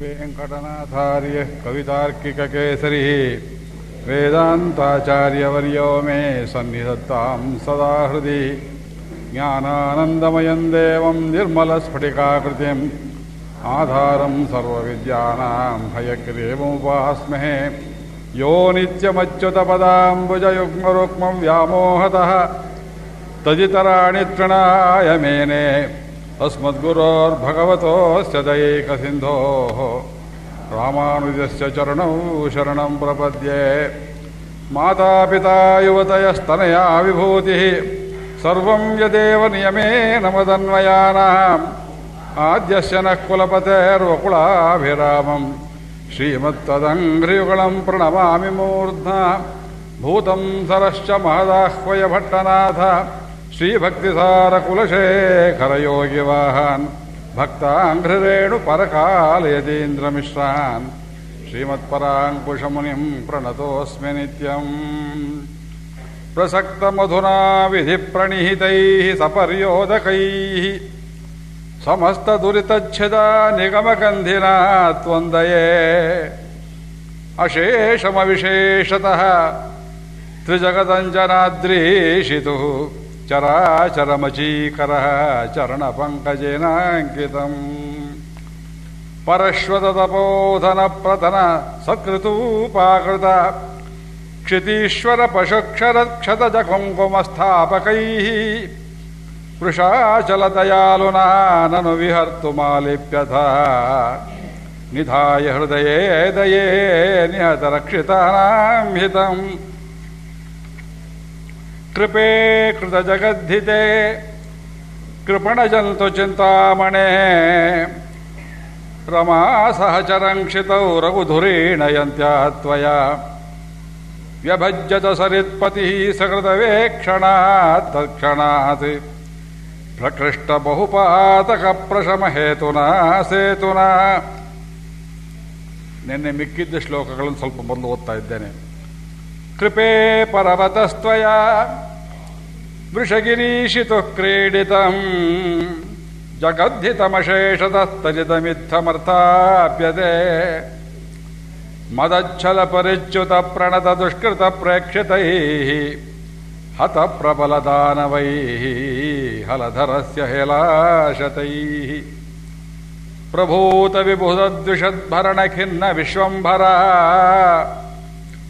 वेङ्कटनाथार्यः कवितार्किककेसरिः वेदान्ताचार्यवर्यो मे सन्निधत्तां सदा हृदि ज्ञानानन्दमयं देवं निर्मलस्फटिकाकृतिम् आधारं सर्वविद्यानां हयग्रीवमुपास्महे यो नित्यमच्युतपदाम्बुजयुग्मरुक्मं व्यामोहतः तदितराणि तृणाय मेने अस्मद्गुरोर्भगवतोऽस्य दयैकसिन्धोः रामानुजस्य चरणौ शरणं प्रपद्ये मातापिता युवतयस्तनया विभूतिः सर्वं यदेव नियमेन मदन्वयानाम् आद्यस्य नः कुलपतेर्वकुलाभिरामम् श्रीमत्तदङ्घ्रियुगलं प्रणमामि मूर्ध्ना भूतं सरश्च महदाह्वय भट्टनाथ श्रीभक्तिसारकुलशेखरयोगिवाहान् भक्ताङ्घ्रिरेणुपरकालयतीन्द्रमिश्रान् श्रीमत्पराङ्कुशमुनिं प्रणतोऽस्मि नित्यम् प्रसक्तमधुना विधिप्रणिहितैः सपर्योदकैः समस्तदुरितच्छिदा निगमगन्धिना त्वन्दये अशेषमविशेषतः त्रिजगदञ्जनाद्रीशितुः चराचरमचीकरः चरणपङ्कजेनाङ्कितम्। परश्वततपोधनप्रतन सत्कृतूपाकृत। क्षितीश्वरपशुक्षरक्षतजकुङ्कुमस्थापकैः। वृषाचलदयालुना ननु विहर्तुमालिप्यथा निधाय हृदये दये निहतरक्षितानां हितम्। कृपे कृतजगद्धिते कृपणजन्तु चिन्तामणे रमा सहचरङ्क्षितौ रघुधुरेण यन्त्या त्वया व्यभज्यत सरित्पतिः सकृतवेक्षणात् तत्क्षणात् ಪ್ರಕೃಷ್ಟಬಹುಪಾತಕಪ್ರಶಮಹೇತುನಾ ಸೇತುನಾ ನಿನ್ನೆ ಮಿಕ್ಕಿದ್ದ ಶ್ಲೋಕಗಳನ್ನು ಸ್ವಲ್ಪ ಮೊದಲು ಓದ್ತಾ ಇದ್ದೇನೆ ಕೃಪೆ ಪರವತಸ್ತ್ವಯ. ವೃಷಗಿರೀಶಿತು ಕ್ರೀಡಿತಂ. ಜಗದ್ಧಿತಮಶೇಷತಸ್ತರಿತಮಿತ್ತಮರ್ಥಾಪ್ಯತೆ ಮದಚ್ಛಲ ಪರಿಚ್ಯುತ ಪ್ರಣತ ದುಷ್ಕೃತ ಪ್ರೇಕ್ಷಿತೈ. ಹತ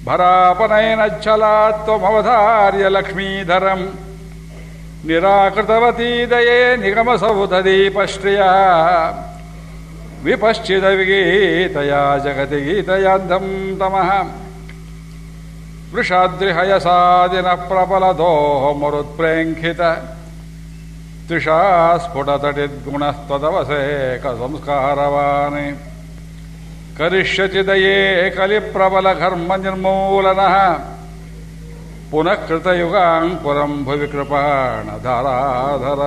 भरापनयनच्छलात्वमवधार्य लक्ष्मीधरम् निराकृतवती दये निगमसौधदीपश्रिया। विपश्चिदविगीतया जगति गीतयान्धं तमः। वृषाद्रिहयसादिनः प्रबलदोः मरुत्प्रेङ्खित त्रिषा स्फुटतटिद्गुणस्त्वदवसे कसंस्कारवान् ಗೀತಯಾಂಧಂ ತಮಃ ವೃಷಾದ್ರಿಹಯಸಾದಿನ ಪ್ರಬಲದೋಹ ಮರುತ್ಪ್ರೇಂಖಿತ ತ್ರಿಷಾ ಸ್ಫುಟತಟಿದ್ಗುಣಸ್ತದವಸೇಕ ಸಂಸ್ಕಾರವಾನ್ ಕರಿಷ್ಯತಿ ದಯೇ ಕಲಿಪ್ರಬಲ ಘರ್ಮ ನಿರ್ಮೂಲನಃ. ಪುನಃ ಕೃತಯುಗಾಂಕುರಂ ಭುವಿ ಧಾರಾಧರ.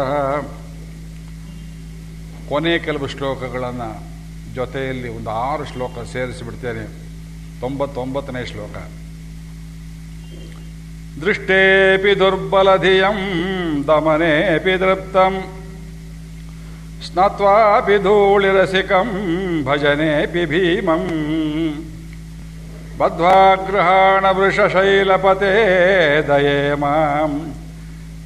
ಕೊನೆ ಕೆಲವು ಶ್ಲೋಕಗಳನ್ನು ಜೊತೆಯಲ್ಲಿ ಒಂದು ಆರು ಶ್ಲೋಕ ಸೇರಿಸಿಬಿಡ್ತೇನೆ. ತೊಂಬತ್ತೊಂಬತ್ತನೇ ಶ್ಲೋಕ. ದೃಷ್ಟೇಪಿ ದುರ್ಬಲಧಿಯಂ, ದಮನೇಪಿ ದೃಪ್ತಂ. स्नात्वापि धूलिरसिकं भजनेऽपि भीमम् बद्ध्वाग्रहाणवृषशैलपते दये माम्।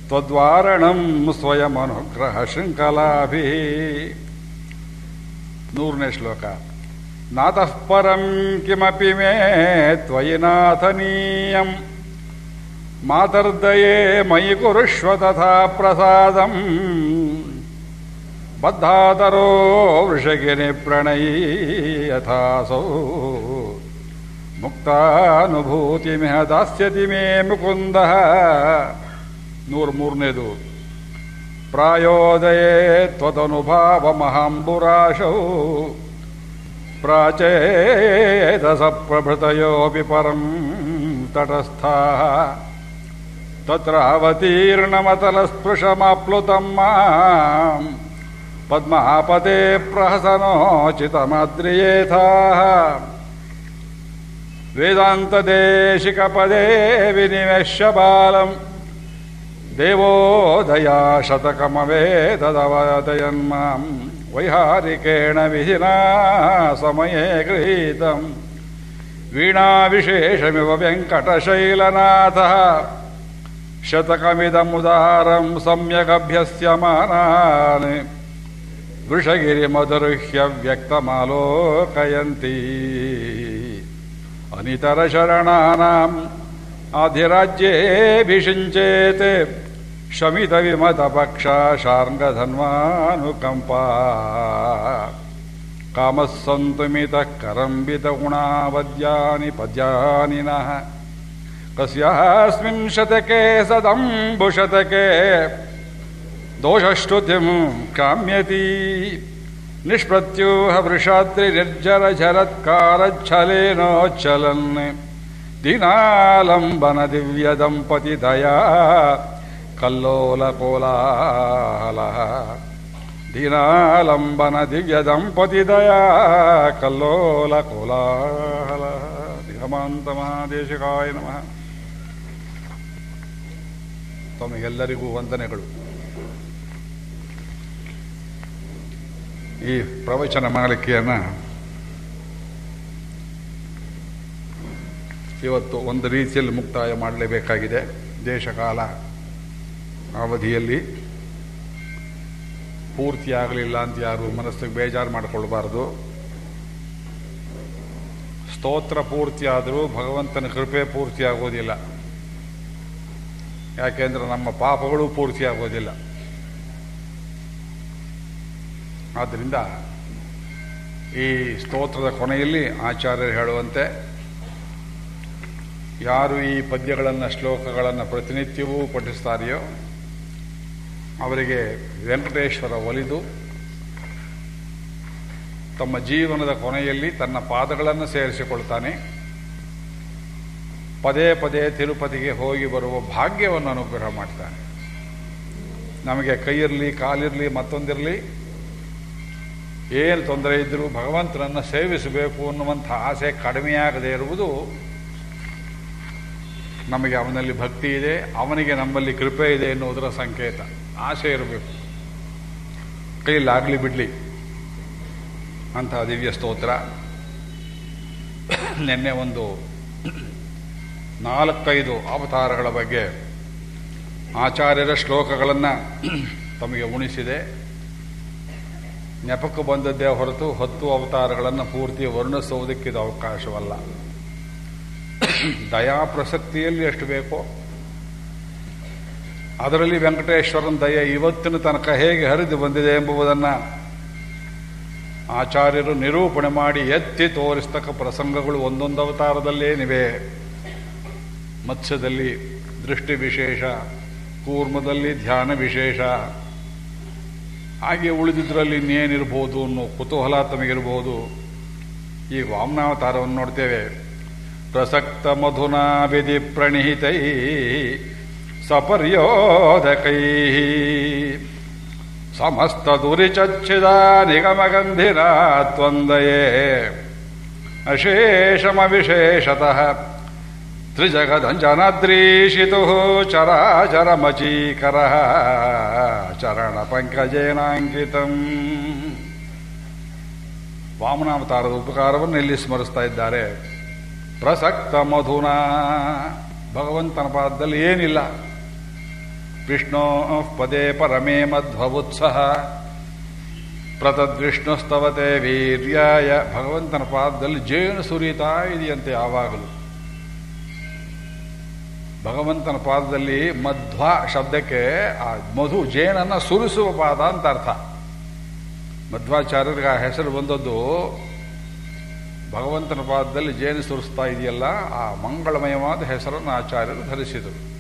त्वद्वारणं स्वयमनुग्रहशृङ्खलाभिः। नूरने श्लोक। नातः परं किमपि मे त्वयि नाथनीयम् मातर्दये मयि कुरुष्व तथा प्रसादम्। ಪ್ರಣಯೀ ಯಥಾಸೌ. ಮುಕ್ತಾನುಭೂತಿಮಿಹ ದಾಸ್ಯತಿ ಮೇ ಮುಕುಂದ. ನೂರ ಮೂರನೇದು ಪ್ರಾಯೋದಯೇ ತ್ವದನುಭಾವ ಮಹಾಂಬುರಾಶೌ ಪ್ರಾಚೇದಸ ಪ್ರಭೃತಯೋಪಿ ಪರಂ ತಟಸ್ಥ. ತತ್ರ ಅವತೀರ್ಣಮತಲಸ್ಪೃಶಮಾಪ್ಲುತಂ ಮಾಂ ಪದ್ಮಾಪತೆ ಪ್ರಹಸನೋಚಿತಮಾದ್ರಿಯೇಥಾ ವೇದಾಂತದೇಶಿಕಪದೇ ವಿನಿವೇಶ್ಯ ಬಾಲಂ ದೇವೋ ದಯಾ ಶತಕಮವೇದದವದಯನ್ಮಾಂ ವೈಹಾರಿಕೇಣ ವಿಧಿನಾ ಸಮಯೇ ಗೃಹೀತಂ. ವೀಣಾವಿಶೇಷಮಿವ ವೆಂಕಟಶೈಲನಾಥ. वृषगिरिमदरुह्य व्यक्तमालोकयन्ती अनितरशरणानाम् अधिराज्येऽभिषिञ्चेत् शमितविमतपक्षा शार्ङ्गधन्वानुकम्पा कामः सन्तुमितः करम्बितगुणावद्यानि पद्यानि नः कस्यास्मिन् शतके सदम्बुशतके दोषश्रुतिं काम्यति निष्प्रत्यूह वृषाद्रिर्जरझरत्कारच्छलेनोच्चलन् दिनालम्बन दिव्यदम्पतिदया कल्लोलकोलाहलः दीनालम्बन दिव्यदम्पतिदया कल्लोलकोलाहलः ದಿಗಮಾಂತಮಹಾದೇಶಿಕಾಯ ನಮಃ ತಮಗೆಲ್ಲರಿಗೂ ವಂದನೆಗಳು ಈ ಪ್ರವಚನ ಮಾಲಿಕೆಯನ್ನು ಇವತ್ತು ಒಂದು ರೀತಿಯಲ್ಲಿ ಮುಕ್ತಾಯ ಮಾಡಲೇಬೇಕಾಗಿದೆ. ದೇಶಕಾಲ ಅವಧಿಯಲ್ಲಿ ಪೂರ್ತಿ ಆಗಲಿಲ್ಲ ಅಂತ ಯಾರು ಮನಸ್ಸಿಗೆ ಬೇಜಾರು ಮಾಡಿಕೊಳ್ಬಾರ್ದು. ಸ್ತೋತ್ರ ಪೂರ್ತಿ ಆದರೂ ಭಗವಂತನ ಕೃಪೆ ಪೂರ್ತಿ ಆಗೋದಿಲ್ಲ ಯಾಕೆಂದ್ರೆ ನಮ್ಮ ಪಾಪಗಳು ಪೂರ್ತಿ ಆಗೋದಿಲ್ಲ ಆದ್ದರಿಂದ ಈ ಸ್ತೋತ್ರದ ಕೊನೆಯಲ್ಲಿ ಆಚಾರ್ಯರು ಹೇಳುವಂತೆ, ಯಾರು ಈ ಪದ್ಯಗಳನ್ನು, ಶ್ಲೋಕಗಳನ್ನು ಪ್ರತಿನಿತ್ಯವೂ ಪಠಿಸ್ತಾರೆಯೋ ಅವರಿಗೆ ವೆಂಕಟೇಶ್ವರ ಒಲಿದು ತಮ್ಮ ಜೀವನದ ಕೊನೆಯಲ್ಲಿ ತನ್ನ ಪಾದಗಳನ್ನು ಸೇರಿಸಿಕೊಳ್ತಾನೆ. ಪದೇ ಪದೇ ತಿರುಪತಿಗೆ ಹೋಗಿ ಬರುವ ಭಾಗ್ಯವನ್ನು ಅನುಗ್ರಹ ಮಾಡ್ತಾನೆ. ನಮಗೆ ಕೈಯಿರಲಿ, ಕಾಲಿರಲಿ ಮತ್ತೊಂದಿರಲಿ ಏನು ತೊಂದರೆ ಇದ್ದರೂ ಭಗವಂತನನ್ನು ಸೇವಿಸಬೇಕು ಅನ್ನುವಂಥ ಆಸೆ ಕಡಿಮೆಯಾಗದೆ ಇರುವುದು ನಮಗೆ ಅವನಲ್ಲಿ ಭಕ್ತಿ ಇದೆ, ಅವನಿಗೆ ನಮ್ಮಲ್ಲಿ ಕೃಪೆ ಇದೆ ಎನ್ನುವುದರ ಸಂಕೇತ. ಆಸೆ ಇರಬೇಕು. ಕೈಲಾಗಲಿ ಬಿಡಲಿ. ಅಂತಹ ದಿವ್ಯ ಸ್ತೋತ್ರ. ನಿನ್ನೆ ಒಂದು ನಾಲ್ಕೈದು ಅವತಾರಗಳ ಬಗ್ಗೆ ಆಚಾರ್ಯರ ಶ್ಲೋಕಗಳನ್ನು ತಮಗೆ ಉಣಿಸಿದೆ. ನೆಪಕ್ಕೆ ಬಂದದ್ದೇ ಹೊರತು ಹತ್ತು ಅವತಾರಗಳನ್ನು ಪೂರ್ತಿ ವರ್ಣಿಸುವುದಕ್ಕಿದು ಅವಕಾಶವಲ್ಲ. ದಯಾ ಪ್ರಸಕ್ತಿಯಲ್ಲಿ ಎಷ್ಟು ಬೇಕೋ, ಅದರಲ್ಲಿ ವೆಂಕಟೇಶ್ವರನ ದಯ ಇವತ್ತಿನ ತನಕ ಹೇಗೆ ಹರಿದು ಬಂದಿದೆ ಎಂಬುದನ್ನು ಆಚಾರ್ಯರು ನಿರೂಪಣೆ ಮಾಡಿ ಎತ್ತಿ ತೋರಿಸ್ತಕ್ಕ ಪ್ರಸಂಗಗಳು ಒಂದೊಂದು ಅವತಾರದಲ್ಲೇನಿವೆ. ಮತ್ಸ್ಯದಲ್ಲಿ ದೃಷ್ಟಿ ವಿಶೇಷ, ಕೂರ್ಮದಲ್ಲಿ ಧ್ಯಾನ ವಿಶೇಷ ಹಾಗೆ ಉಳಿದಿದ್ದರಲ್ಲಿ ಇನ್ನೇನಿರ್ಬೋದು ಅನ್ನೋ ಕುತೂಹಲ ತಮಗಿರ್ಬೋದು. ಈ ವಾಮನಾವತಾರವನ್ನು ನೋಡ್ತೇವೆ. ಪ್ರಸಕ್ತ ಮಧುನಾ ವಿಧಿ ಪ್ರಣಿಹಿತೈ ಸಪರ್ಯೋಧಕೈ. ಸಮಸ್ತ ದುರಿಚಚ್ಛಿದ ನಿಗಮಗಂಧಿರ ತ್ವಂದಯೇ ಅಶೇಷಮ ವಿಶೇಷತಃ चराचरमचीकरः ಚರಾಚರಮಚೀಕರ ಚರಣ ಪಂಕಜೇನಾಂಕಿತಂ ವಾಮನಾವತಾರದ ಉಪಕಾರವನ್ನು ಇಲ್ಲಿ ಸ್ಮರಿಸ್ತಾ ಇದ್ದಾರೆ. ಪ್ರಸಕ್ತ ಮಧುನ ಭಗವಂತನ ಪಾದದಲ್ಲಿ ಏನಿಲ್ಲ. ವಿಷ್ಣೋ ಪದೇ ಪರಮೇ ಮಧ್ವವುತ್ಸಹ. ಪ್ರತದ್ವಿಷ್ಣುಸ್ತವತೆ ವೀರ್ಯಾಯ ಭಗವಂತನ ಪಾದದಲ್ಲಿ ಜೇನು ಸುರಿತಾ ಇದೆಯಂತೆ ಯಾವಾಗಲೂ. ಭಗವಂತನ ಪಾದದಲ್ಲಿ ಮಧ್ವ ಶಬ್ದಕ್ಕೆ ಆ ಮಧು ಜೇನನ್ನು ಸುರಿಸುವ ಪಾದ ಅಂತ ಅರ್ಥ. ಮಧ್ವಾಚಾರ್ಯರಿಗೆ ಆ ಹೆಸರು ಬಂದದ್ದು, ಭಗವಂತನ ಪಾದದಲ್ಲಿ ಜೇನು ಸುರಿಸ್ತಾ ಇದೆಯಲ್ಲ, ಆ ಮಂಗಳಮಯವಾದ ಹೆಸರನ್ನು ಆಚಾರ್ಯರು ಧರಿಸಿದರು.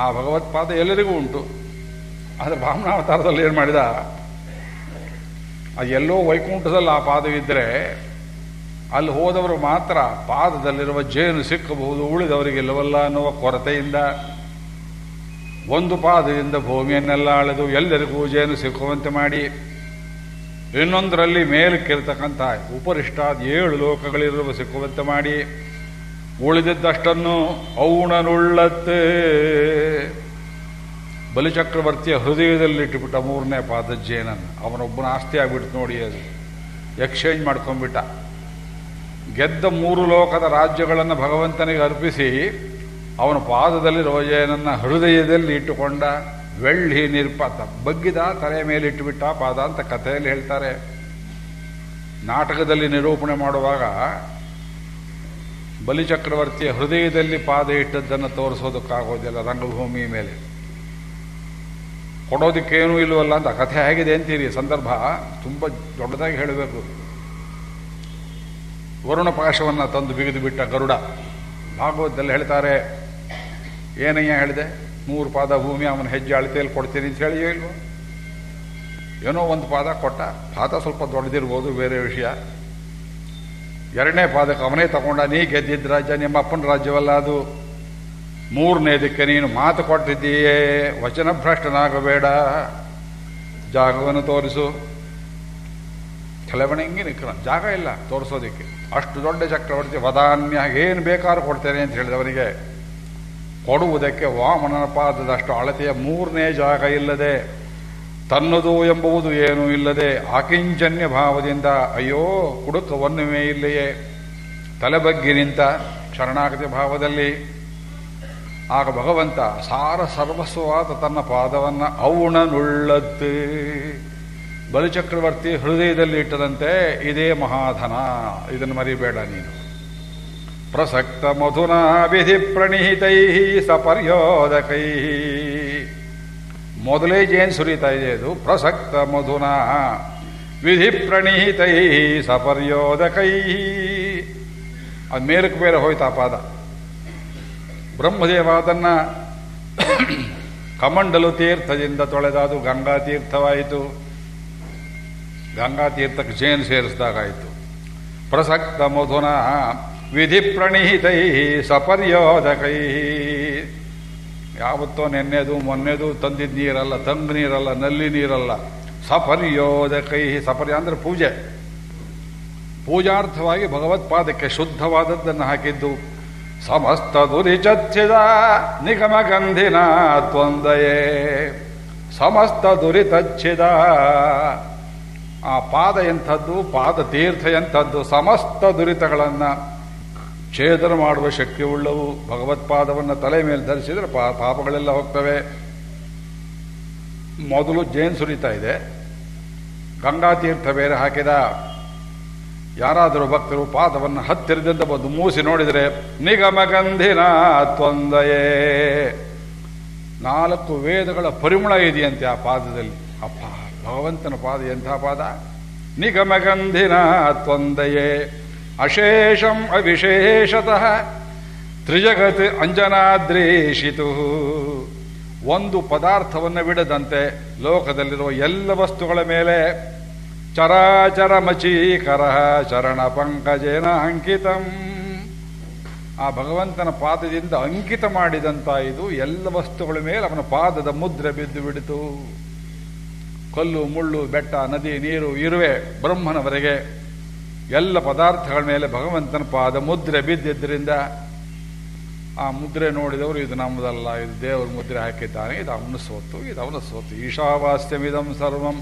ಆ ಭಗವತ್ಪಾದ ಎಲ್ಲರಿಗೂ ಉಂಟು. ಆದರೆ ಬ್ರಾಹ್ಮಣಾವತಾರದಲ್ಲಿ ಏನು ಮಾಡಿದ? ಎಲ್ಲೋ ವೈಕುಂಠದಲ್ಲಿ ಆ ಪಾದವಿದ್ದರೆ ಅಲ್ಲಿ ಹೋದವರು ಮಾತ್ರ ಪಾದದಲ್ಲಿರುವ ಜೇನು ಸಿಕ್ಕಬಹುದು ಉಳಿದವರಿಗೆಲ್ಲವಲ್ಲ ಅನ್ನುವ ಕೊರತೆಯಿಂದ ಒಂದು ಪಾದದಿಂದ ಭೂಮಿಯನ್ನೆಲ್ಲ ಅಳೆದು ಎಲ್ಲರಿಗೂ ಜೇನು ಸಿಕ್ಕುವಂತೆ ಮಾಡಿ. ಇನ್ನೊಂದರಲ್ಲಿ ಮೇಲಕ್ಕಿರ್ತಕ್ಕಂಥ ಉಪರಿಷ್ಟಾದ ಏಳು ಲೋಕಗಳಿರುವ ಸಿಕ್ಕುವಂತೆ ಮಾಡಿ. ಉಳಿದಿದ್ದಷ್ಟನ್ನು ಔಣನುಳ್ಳತ್ತೆ ಬಲಿಚಕ್ರವರ್ತಿಯ ಹೃದಯದಲ್ಲಿಟ್ಟುಬಿಟ್ಟ ಮೂರನೇ ಪಾದ ಜೇನನ್ನು ಅವನೊಬ್ಬನ ಆಸ್ತಿ ಆಗಿಬಿಟ್ಟು ನೋಡಿ ಅದು. ಎಕ್ಸ್ಚೇಂಜ್ ಮಾಡ್ಕೊಂಡ್ಬಿಟ್ಟ. ಗೆದ್ದ ಮೂರು ಲೋಕದ ರಾಜ್ಯಗಳನ್ನು ಭಗವಂತನಿಗೆ ಅರ್ಪಿಸಿ ಅವನ ಪಾದದಲ್ಲಿ ರೋಜೇನನ್ನು ಹೃದಯದಲ್ಲಿ ಇಟ್ಟುಕೊಂಡ ವೆಳ್ಳಿ ನಿರ್ಪಾತ ಬಗ್ಗಿದ ತಲೆ ಮೇಲೆ ಇಟ್ಟುಬಿಟ್ಟ ಪಾದ ಅಂತ ಕಥೆಯಲ್ಲಿ ಹೇಳ್ತಾರೆ. ನಾಟಕದಲ್ಲಿ ನಿರೂಪಣೆ ಮಾಡುವಾಗ ಬಲಿಚಕ್ರವರ್ತಿಯ ಹೃದಯದಲ್ಲಿ ಪಾದ ಇಟ್ಟದ್ದನ್ನು ತೋರಿಸೋದಕ್ಕಾಗೋದಿಲ್ಲ ರಂಗಭೂಮಿ ಮೇಲೆ. ಕೊಡೋದಕ್ಕೇನೂ ಇಲ್ಲವಲ್ಲ ಅಂತ ಕಥೆ ಆಗಿದೆ ಅಂತೀರಿ. ಸಂದರ್ಭ ತುಂಬ ದೊಡ್ಡದಾಗಿ ಹೇಳಬೇಕು. ವರುಣ ಪಾಶವನ್ನು ತಂದು ಬಿಗಿದು ಬಿಟ್ಟ ಗರುಡ. ಭಾಗವತದಲ್ಲಿ ಹೇಳ್ತಾರೆ, ಏನಯ್ಯ ಹೇಳಿದೆ? ಮೂರು ಪಾದ ಭೂಮಿ ಅವನ ಹೆಜ್ಜೆ ಅಳತೆಯಲ್ಲಿ ಕೊಡ್ತೀನಿ ಅಂತ ಹೇಳಿ ಇಲ್ವೋ? ಏನೋ ಒಂದು ಪಾದ ಕೊಟ್ಟ. ಪಾದ ಸ್ವಲ್ಪ ದೊಡ್ಡದಿರ್ಬೋದು, ಬೇರೆ ವಿಷಯ. ಎರಡನೇ ಪಾದಕ್ಕೆ ಅವನೇ ತಗೊಂಡ, ನೀ ಗೆದ್ದಿದ್ದ ರಾಜ್ಯ ನಿಮ್ಮ ಅಪ್ಪನ ರಾಜ್ಯವಲ್ಲ ಅದು. ಮೂರನೇದಕ್ಕೆ ನೀನು ಮಾತು ಕೊಟ್ಟಿದ್ದೀಯೇ. ವಚನ ಭ್ರಷ್ಟನಾಗಬೇಡ ಜಾಗವನ್ನು ತೋರಿಸು. ಕೆಲವಣಂಗಿ ನಿಕ್ಕ ಜಾಗ ಇಲ್ಲ, ತೋರಿಸೋದಕ್ಕೆ. ಅಷ್ಟು ದೊಡ್ಡ ಚಕ್ರವರ್ತಿ ವದಾನ್ಯ ಏನು ಬೇಕಾದ್ರೂ ಕೊಡ್ತೇನೆ ಅಂತ ಹೇಳಿದವನಿಗೆ, ಕೊಡುವುದಕ್ಕೆ ವಾಮನನ ಪಾದದಷ್ಟು ಅಳತೆಯ ಮೂರನೇ ಜಾಗ ಇಲ್ಲದೆ, ತನ್ನದು ಎಂಬುವುದು ಏನೂ ಇಲ್ಲದೆ ಆಕಿಂಚನ್ಯ ಭಾವದಿಂದ, ಅಯ್ಯೋ ಕುಡುಕವನ್ನುವೇ ಇಲ್ಲೆಯೇ ತಲೆಬಗ್ಗಿ ನಿಂತ ಶರಣಾಗತಿ ಭಾವದಲ್ಲಿ. ಆಗ ಭಗವಂತ ಸಾರ ಸರ್ವಸ್ವವಾದ ತನ್ನ ಪಾದವನ್ನು ಔಣನುಳ್ಳತ್ತು ಬಲಿಚಕ್ರವರ್ತಿ ಹೃದಯದಲ್ಲಿ ಇಟ್ಟದಂತೆ ಇದೇ ಮಹಾಧನ. ಇದನ್ನು ಮರಿಬೇಡ ನೀನು. ಪ್ರಸಕ್ತ ಮಧುನಾ ವಿಧಿ ಪ್ರಣಿಹಿತೈ ಸಪರ್ಯೋದಕೈ. ಮೊದಲೇ ಜೇನು ಸುರಿತಾ ಇದೆ ಅದು. ಪ್ರಸಕ್ತ ಮಧುನಾ ವಿಧಿ ಪ್ರಣಿಹಿತೈ ಸಪರ್ಯೋದಕೈ. ಅದು ಮೇಲಕ್ಕೆ ಬೇರೆ ಹೋಯ್ತಾ ಪಾದ. ಬ್ರಹ್ಮದೇವ ಅದನ್ನ ಕಮಂಡಲು ತೀರ್ಥದಿಂದ ತೊಳೆದಾದು ಗಂಗಾ ತೀರ್ಥವಾಯಿತು. ಗಂಗಾ ತೀರ್ಥಕ್ಕೆ ಜೇನು ಸೇರಿಸಿದಾಗಾಯಿತು. ಪ್ರಸಕ್ತ ಮಧುನ ವಿಧಿ ಪ್ರಣೀತೈ ಸಪರ್ಯೋದಕೈ. ಯಾವತ್ತೋ ನೆನ್ನೆದು ಮೊನ್ನೆದು ತಂದಿದ್ದ ನೀರಲ್ಲ ತಂಗ ನೀರಲ್ಲ ನಲ್ಲಿ ನೀರಲ್ಲ ಸಪರ್ಯೋದಕೈ. ಸಪರ್ಯ ಅಂದ್ರೆ ಪೂಜೆ. ಪೂಜಾರ್ಥವಾಗಿ ಭಗವತ್ಪಾದಕ್ಕೆ ಶುದ್ಧವಾದದ್ದನ್ನು ಹಾಕಿದ್ದು, ಸಮಸ್ತ ದುರಿಚಚ್ಚಿದ ನಿಗಮ ಗಂಧಿನ ತ್ವಂದಯೇ ಸಮಸ್ತ ದುರಿತಚ್ಚಿದ ಆ ಪಾದ ಎಂಥದ್ದು, ಪಾದ ತೀರ್ಥ ಎಂಥದ್ದು, ಸಮಸ್ತ ದುರಿತಗಳನ್ನು ಛೇದನ ಮಾಡುವ ಶಕ್ತಿ ಉಳ್ಳವು. ಭಗವತ್ಪಾದವನ್ನು ತಲೆ ಮೇಲೆ ಧರಿಸಿದರೆ ಪಾ, ಪಾಪಗಳೆಲ್ಲ ಹೋಗ್ತವೆ. ಮೊದಲು ಜೇನು ಸುರಿತಾ ಇದೆ. ಗಂಗಾ ತೀರ್ಥ ಬೇರೆ ಹಾಕಿದ. ಯಾರಾದರೂ ಭಕ್ತರು ಪಾದವನ್ನು ಹತ್ತಿರದಿಂದ ಬಂದು ಮೂಸಿ ನೋಡಿದರೆ ನಿಗಮಗಂಧಿನ ತೊಂದಯೇ ನಾಲ್ಕು ವೇದಗಳ ಪರಿಮಳ ಇದೆಯಂತೆ ಆ ಪಾದದಲ್ಲಿ. ಅಪ್ಪ. ಭಗವಂತನ ಪಾದ, ಎಂಥ ಪಾದ? ನಿಗಮಗಂಧಿನ ತ್ವಂದಯೇ. ಅಶೇಷಂ ಅವಿಶೇಷತಃ. ತ್ರಿಜಗತ್ ಅಂಜನಾದ್ರೇಷಿತು. ಒಂದು ಪದಾರ್ಥವನ್ನು ಬಿಡದಂತೆ ಲೋಕದಲ್ಲಿರುವ ಎಲ್ಲ ವಸ್ತುಗಳ ಮೇಲೆ ಚರಾಚರ ಮಚೀಕರ ಚರಣ ಪಂಕಜೇನ ಅಂಕಿತಂ. ಆ ಭಗವಂತನ ಪಾದದಿಂದ ಅಂಕಿತ ಮಾಡಿದಂತ ಇದು ಎಲ್ಲ ವಸ್ತುಗಳ ಮೇಲೆ ಅವನ ಪಾದದ ಮುದ್ರೆ ಬಿದ್ದು ಬಿಡಿತು. ಕಲ್ಲು, ಮುಳ್ಳು, ಬೆಟ್ಟ, ನದಿ, ನೀರು, ಇರುವೆ, ಬ್ರಹ್ಮನವರೆಗೆ ಎಲ್ಲ ಪದಾರ್ಥಗಳ ಮೇಲೆ ಭಗವಂತನ ಪಾದ ಮುದ್ರೆ ಬಿದ್ದಿದ್ದರಿಂದ ಆ ಮುದ್ರೆ ನೋಡಿದವರು, ಇದು ನಮ್ಮದಲ್ಲ, ಇದು ದೇವರ ಮುದ್ರೆ ಹಾಕಿದ್ದಾನೆ, ಇದು ಅವನ ಸೋತು ಇದು ಅವನ ಸೋತು ಈಶಾವಾಸ್ಯಮಿದಂ ಸರ್ವಂ.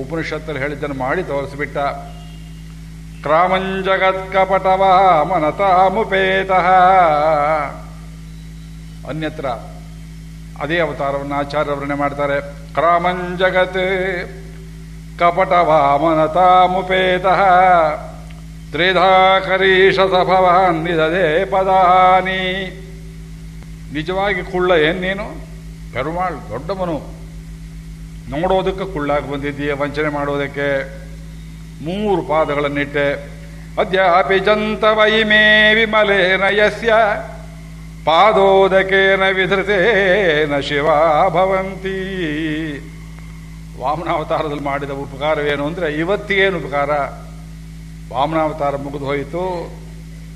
ಉಪನಿಷತ್ತಲ್ಲಿ ಹೇಳಿದ್ದನ್ನು ಮಾಡಿ ತೋರಿಸಿಬಿಟ್ಟ. ಕ್ರಾಮಂಜಗತ್ಕಪಟವ ಮನತಾಮುಪೇತ. ಅನ್ಯತ್ರ ಅದೇ ಅವತಾರವನ್ನು ಆಚಾರ್ಯವರ್ಣೆ ಮಾಡ್ತಾರೆ. ಕ್ರಾಮಂಜಗತ್ ಕಪಟ ವಾಮನತಾಮುಪೇತ ತ್ರಿಧಾಕರೀಶ ಸಭವಾನ್ ನಿಧದೆ ಪದಾನಿ. ನಿಜವಾಗಿ ಕುಳ್ಳ ಏನೇನು ಪೆರುಮಾಳ್ ದೊಡ್ಡ ದೊಡ್ಡವನು. ನೋಡೋದಕ್ಕೆ ಕುಳ್ಳಾಗಿ ಬಂದಿದ್ದೀಯ ವಂಚನೆ ಮಾಡೋದಕ್ಕೆ. ಮೂರು ಪಾದಗಳನ್ನಿಟ್ಟೆ. ಅದ್ಯಾಪಿ ಜಂತವೈಮೇ ವಿಮಲೇನ ಯಸ್ಯ ಪಾದೋದಕೇನ ವಿಧೃತೇನ ಶಿವ ಭವಂತಿ. ವಾಮನಾವತಾರದಲ್ಲಿ ಮಾಡಿದ ಉಪಕಾರವೇನು ಅಂದರೆ ಇವತ್ತಿಗೇನು ಉಪಕಾರ? ವಾಮನಾವತಾರ ಮುಗಿದು ಹೋಯಿತು.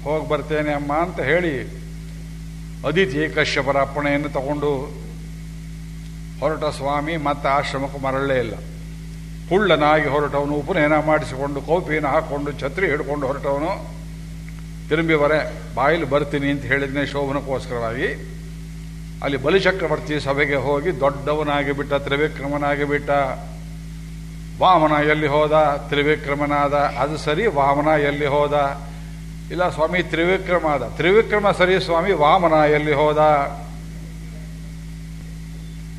ಹೋಗಿ ಬರ್ತೇನೆ ಅಮ್ಮ ಅಂತ ಹೇಳಿ ಅದಿತಿ ಕಶ್ಯಪರ ಅಪ್ಪಣೆಯನ್ನು ತಗೊಂಡು ಹೊರಟ ಸ್ವಾಮಿ ಮತ್ತೆ ಆಶ್ರಮಕ್ಕೆ ಮರಳಲೇ ಇಲ್ಲ. ಕುಳ್ಳನಾಗಿ ಹೊರಟವನು, ಉಪನಯನ ಮಾಡಿಸಿಕೊಂಡು ಕೌಪಿನ ಹಾಕ್ಕೊಂಡು ಛತ್ರಿ ಹಿಡ್ಕೊಂಡು ಹೊರಟವನು. ತಿರುಂಬಿ ಬರ ಬಾಯಲ್ಲಿ ಬರ್ತೀನಿ ಅಂತ ಹೇಳಿದ್ನೆ ಶೋಭನಕ್ಕೋಸ್ಕರವಾಗಿ. ಅಲ್ಲಿ ಬಲಿಚಕ್ರವರ್ತಿ ಸಭೆಗೆ ಹೋಗಿ ದೊಡ್ಡವನಾಗಿ ಬಿಟ್ಟ ತ್ರಿವಿಕ್ರಮನಾಗಿ ಬಿಟ್ಟ ವಾಮನ ಎಲ್ಲಿ ಹೋದ? ತ್ರಿವಿಕ್ರಮನಾದ. ಅದು ಸರಿ, ವಾಮನ ಎಲ್ಲಿ ಹೋದ? ಇಲ್ಲ, ಸ್ವಾಮಿ, ತ್ರಿವಿಕ್ರಮ ಆದ. ತ್ರಿವಿಕ್ರಮ ಸರಿ, ಸ್ವಾಮಿ, ವಾಮನ ಎಲ್ಲಿ ಹೋದ?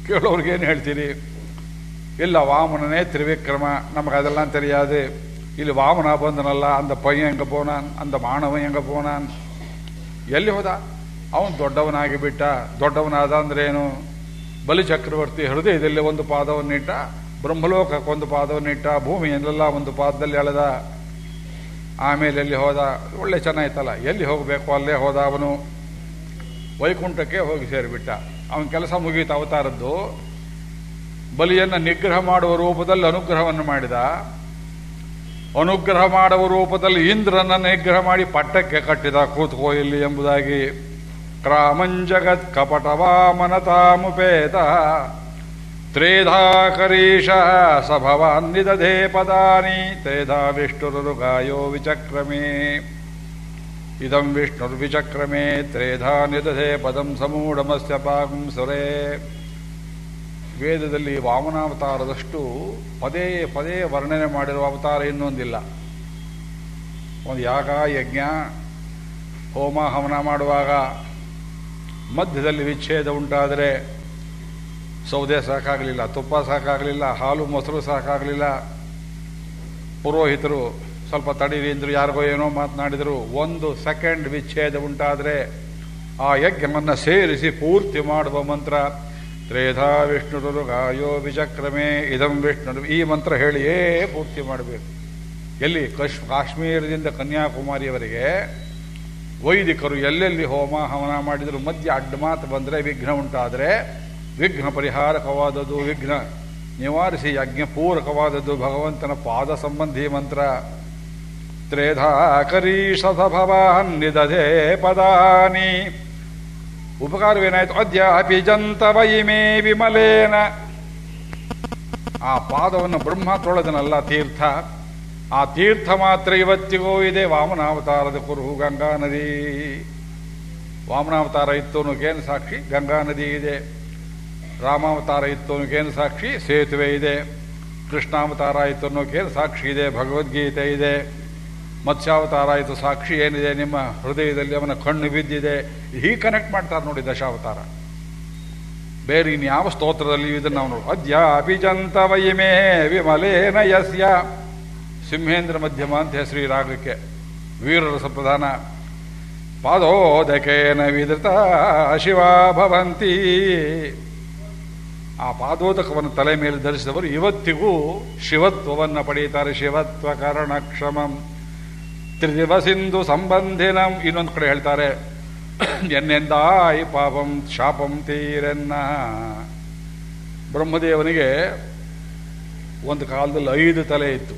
ಕೇಳೋರ್ಗೇನು ಹೇಳ್ತೀರಿ? ಇಲ್ಲ, ವಾಮನನೇ ತ್ರಿವಿಕ್ರಮ. ನಮಗದೆಲ್ಲ ತಿಳಿಯಾದೆ. ಇಲ್ಲಿ ವಾಮನ ಬಂದನಲ್ಲ, ಅಂದ ಪಯ್ಯ ಹೆಂಗ ಪೋನಾನ್ ಅಂದ ಮಾನವ ಹೆಂಗ ಪೋನಾನ್ ಎಲ್ಲಿ ಹೋದ? ಅವನು ದೊಡ್ಡವನಾಗಿ ಬಿಟ್ಟ. ದೊಡ್ಡವನಾದ ಅಂದ್ರೇನು ಬಲಿ ಚಕ್ರವರ್ತಿ ಹೃದಯದಲ್ಲಿ ಒಂದು ಪಾದವನ್ನಿಟ್ಟ ಬ್ರಹ್ಮಲೋಕಕ್ಕೆ ಒಂದು ಪಾದವನ್ನಿಟ್ಟ ಭೂಮಿಯಲ್ಲೆಲ್ಲ ಒಂದು ಪಾದದಲ್ಲಿ ಎಳೆದ ಆಮೇಲೆ ಎಲ್ಲಿ ಹೋದ? ಒಳ್ಳೆ ಚೆನ್ನಾಯ್ತಲ್ಲ. ಎಲ್ಲಿ ಹೋಗಬೇಕು? ಅಲ್ಲೇ ಹೋದ ಅವನು. ವೈಕುಂಠಕ್ಕೆ ಹೋಗಿ ಸೇರಿಬಿಟ್ಟ. ಅವನ ಕೆಲಸ ಮುಗಿಯಿತು ಅವತಾರದ್ದು. ಬಲಿಯನ್ನು ನಿಗ್ರಹ ಮಾಡುವ ರೂಪದಲ್ಲಿ ಅನುಗ್ರಹವನ್ನು ಮಾಡಿದ. ಅನುಗ್ರಹ ಮಾಡುವ ರೂಪದಲ್ಲಿ ಇಂದ್ರನ ನಿಗ್ರಹ ಮಾಡಿ ಪಟ್ಟಕ್ಕೆ ಕಟ್ಟಿದ ಕೂತ್ಕೋ ಇಲ್ಲಿ ಎಂಬುದಾಗಿ. ಕ್ರಾಮಂಜಗತ್ ಕಪಟವಾಮನತಾಮುಪೇತ ತ್ರೇಧಾಕರೀಶ ಸಭವಾನ್ನಿದಧೇ ಪದಾನಿ. ತ್ರೇಧಾ ವಿಷ್ಣುರುಗಾಯೋ ವಿಚಕ್ರಮೇ. ಇದಂ ವಿಷ್ಣುರ್ವಿಚಕ್ರಮೇ. ತ್ರೇಧಾ ನಿದಧೆ ಪದಂ ಸಮೂಢಮಸ್ಯ ಪಾಕಂ ಸುರೇ ವೇದದಲ್ಲಿ ವಾಮನಾವತಾರದಷ್ಟು ಪದೇ ಪದೇ ವರ್ಣನೆ ಮಾಡಿರುವ ಅವತಾರ ಇನ್ನೊಂದಿಲ್ಲ. ಒಂದು ಯಾಗ, ಯಜ್ಞ, ಹೋಮ, ಹವನ ಮಾಡುವಾಗ ಮಧ್ಯದಲ್ಲಿ ವಿಚ್ಛೇದ ಉಂಟಾದರೆ ಸೌದೆ ಸಾಕಾಗಲಿಲ್ಲ, ತುಪ್ಪ ಸಾಕಾಗಲಿಲ್ಲ, ಹಾಲು, ಮೊಸರು ಸಾಕಾಗಲಿಲ್ಲ. ಪುರೋಹಿತರು ಸ್ವಲ್ಪ ತಡೀರಿ ಅಂದರು ಯಾರಿಗೋ ಏನೋ ಮಾತನಾಡಿದರು. ಒಂದು ಸೆಕೆಂಡ್ ವಿಚ್ಛೇದ ಉಂಟಾದರೆ ಆ ಯಜ್ಞವನ್ನು ಸೇರಿಸಿ ಪೂರ್ತಿ ಮಾಡುವ ಮಂತ್ರ ತ್ರೇಧಾ ವಿಷ್ಣುರು ಗಾಯೋ ವಿಚಕ್ರಮೇ ಇದಂ ವಿಷ್ಣು ಈ ಮಂತ್ರ ಹೇಳಿಯೇ ಪೂರ್ತಿ ಮಾಡಬೇಕು. ಎಲ್ಲಿ? ಕಶ್ ಕಾಶ್ಮೀರದಿಂದ ಕನ್ಯಾಕುಮಾರಿಯವರೆಗೆ ವೈದಿಕರು ಎಲ್ಲೆಲ್ಲಿ ಹೋಮ ಹವನ ಮಾಡಿದರೂ, ಮಧ್ಯೆ ಅಡ್ಡ ಮಾತು ಬಂದರೆ ವಿಘ್ನ ಉಂಟಾದರೆ ವಿಘ್ನ ಪರಿಹಾರಕವಾದದ್ದು ವಿಘ್ನ. ನಿವಾರಿಸಿ ಯಜ್ಞ ಪೂರಕವಾದದ್ದು ಭಗವಂತನ ಪಾದ ಸಂಬಂಧಿ ಮಂತ್ರ. ತ್ರೇಧಾ ಕರೀಷಭವಾನ್ ನಿದಧೆ ಪದಾನಿ. ಉಪಕಾರವೇನಾಯ್ತು? ಅದ್ಯ ಜಂತವ ಇಮೇ ವಿಮಲೇನ. ಆ ಪಾದವನ್ನು ಬ್ರಹ್ಮ ತೊಳೆದನಲ್ಲ ತೀರ್ಥ. ಆ ತೀರ್ಥ ಮಾತ್ರ ಇವತ್ತಿಗೂ ಇದೆ. ವಾಮನಾವತಾರದ ಕುರುಹು, ಗಂಗಾ ನದಿ. ವಾಮನಾವತಾರ ಇತ್ತು ಅನ್ನೋಕೇನು ಸಾಕ್ಷಿ? ಗಂಗಾ ನದಿ ಇದೆ. ರಾಮಾವತಾರ ಇತ್ತು ಅನ್ನೋಕೇನು ಸಾಕ್ಷಿ? ಸೇತುವೆ ಇದೆ. ಕೃಷ್ಣಾವತಾರ ಇತ್ತು ಅನ್ನೋಕೇನು ಸಾಕ್ಷಿ ಇದೆ? ಭಗವದ್ಗೀತೆ ಇದೆ. ಮತ್ಸ್ಯಾವತಾರ ಆಯಿತು ಸಾಕ್ಷಿ ಏನಿದೆ? ನಿಮ್ಮ ಹೃದಯದಲ್ಲಿ ಅವನ ಕಣ್ಣು ಬಿದ್ದಿದೆ. ಹೀಗೆ ಕನೆಕ್ಟ್ ಮಾಡ್ತಾರೆ ನೋಡಿ ದಶಾವತಾರ. ಬೇರೆ ಇನ್ಯಾವ ಸ್ತೋತ್ರದಲ್ಲಿ ಇದನ್ನು ನಾವು ನೋಡಿ ಅದ್ಯ ಅಭಿಜಂತ ವಯಿಮೇ ವಿಮಲೇನ ಯಸ್ಯ. ಸಿಂಹೇಂದ್ರ ಮಧ್ಯಮ ಅಂತ ಹೆಸರು ಈ ರಾಗಕ್ಕೆ ವೀರರ ಪ್ರಧಾನ ಪಾದೋದಕೇನ ವಿದೃತ ಶಿವ ಭವಂತಿ. ಆ ಪಾದೋದಕವನ್ನು ತಲೆ ಮೇಲೆ ಧರಿಸಿದವರು ಇವತ್ತಿಗೂ ಶಿವತ್ವವನ್ನು ಪಡೆಯುತ್ತಾರೆ. ಶಿವತ್ವ ಕರ್ಣಕ್ಷಮಂ ತ್ರಿದಿವಸಿಂಧು ಸಂಬಂಧಿನಂ ಇನ್ನೊಂದು ಕಡೆ ಹೇಳ್ತಾರೆ, ಎನ್ನೆಂದಾಯಿ ಪಾಪಂ ಶಾಪಂ ತೀರೆನ್ನ. ಬ್ರಹ್ಮದೇವನಿಗೆ ಒಂದು ಕಾಲದಲ್ಲಿ ಐದು ತಲೆ ಇತ್ತು.